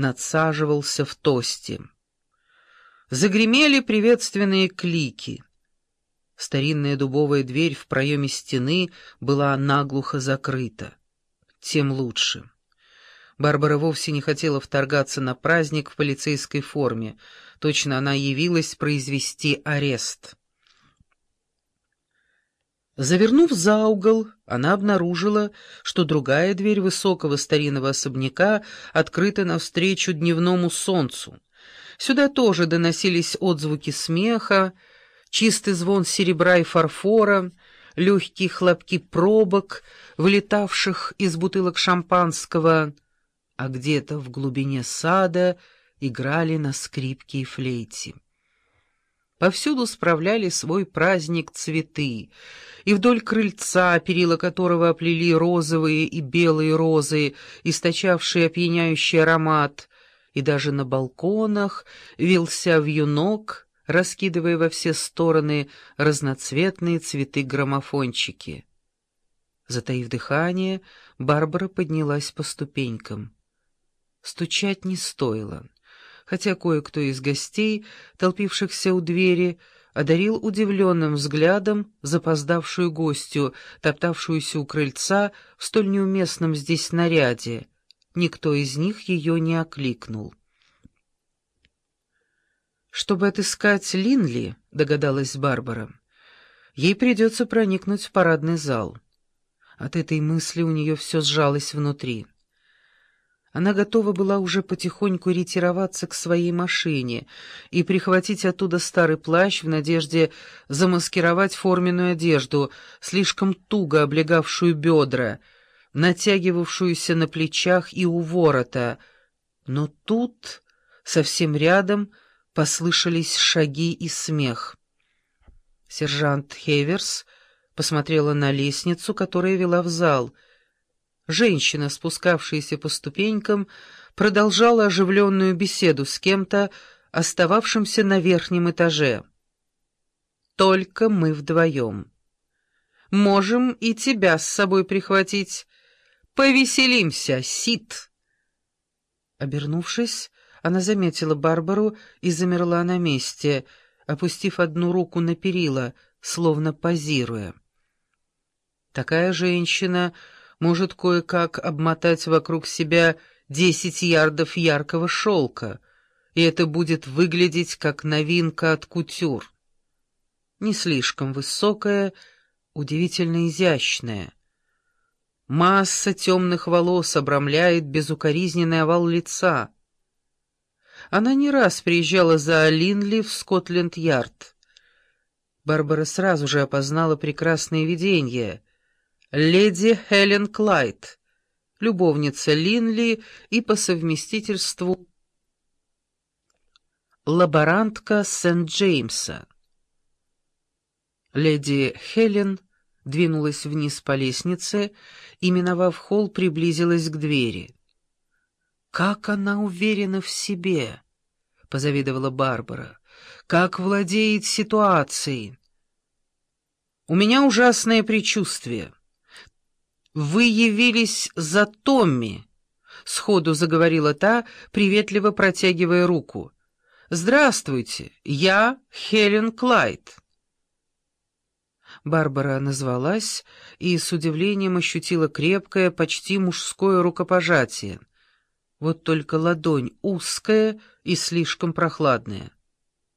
надсаживался в тосте. Загремели приветственные клики. Старинная дубовая дверь в проеме стены была наглухо закрыта. Тем лучше. Барбара вовсе не хотела вторгаться на праздник в полицейской форме. Точно она явилась произвести арест. Завернув за угол, она обнаружила, что другая дверь высокого старинного особняка открыта навстречу дневному солнцу. Сюда тоже доносились отзвуки смеха, чистый звон серебра и фарфора, легкие хлопки пробок, вылетавших из бутылок шампанского, а где-то в глубине сада играли на скрипке и флейте. Повсюду справляли свой праздник цветы, и вдоль крыльца, перила которого оплели розовые и белые розы, источавшие опьяняющий аромат, и даже на балконах вился вьюнок, раскидывая во все стороны разноцветные цветы-граммофончики. Затаив дыхание, Барбара поднялась по ступенькам. Стучать не стоило, хотя кое-кто из гостей, толпившихся у двери, одарил удивленным взглядом запоздавшую гостью, топтавшуюся у крыльца в столь неуместном здесь наряде — Никто из них ее не окликнул. «Чтобы отыскать Линли», — догадалась Барбара, — «ей придется проникнуть в парадный зал». От этой мысли у нее все сжалось внутри. Она готова была уже потихоньку ретироваться к своей машине и прихватить оттуда старый плащ в надежде замаскировать форменную одежду, слишком туго облегавшую бедра — натягивавшуюся на плечах и у ворота, но тут, совсем рядом, послышались шаги и смех. Сержант Хейверс посмотрела на лестницу, которая вела в зал. Женщина, спускавшаяся по ступенькам, продолжала оживленную беседу с кем-то, остававшимся на верхнем этаже. «Только мы вдвоем. Можем и тебя с собой прихватить». Повеселимся, Сид!» Обернувшись, она заметила Барбару и замерла на месте, опустив одну руку на перила, словно позируя. Такая женщина может кое-как обмотать вокруг себя десять ярдов яркого шелка, и это будет выглядеть как новинка от кутюр. Не слишком высокая, удивительно изящная — Масса темных волос обрамляет безукоризненный овал лица. Она не раз приезжала за Линли в Скотленд-Ярд. Барбара сразу же опознала прекрасное видение. Леди Хелен Клайд, любовница Линли и по совместительству лаборантка Сент-Джеймса. Леди Хелен двинулась вниз по лестнице и, миновав холл, приблизилась к двери. «Как она уверена в себе!» — позавидовала Барбара. «Как владеет ситуацией!» «У меня ужасное предчувствие. Вы явились за Томми!» — сходу заговорила та, приветливо протягивая руку. «Здравствуйте, я Хелен Клайд». Барбара назвалась и с удивлением ощутила крепкое, почти мужское рукопожатие. Вот только ладонь узкая и слишком прохладная.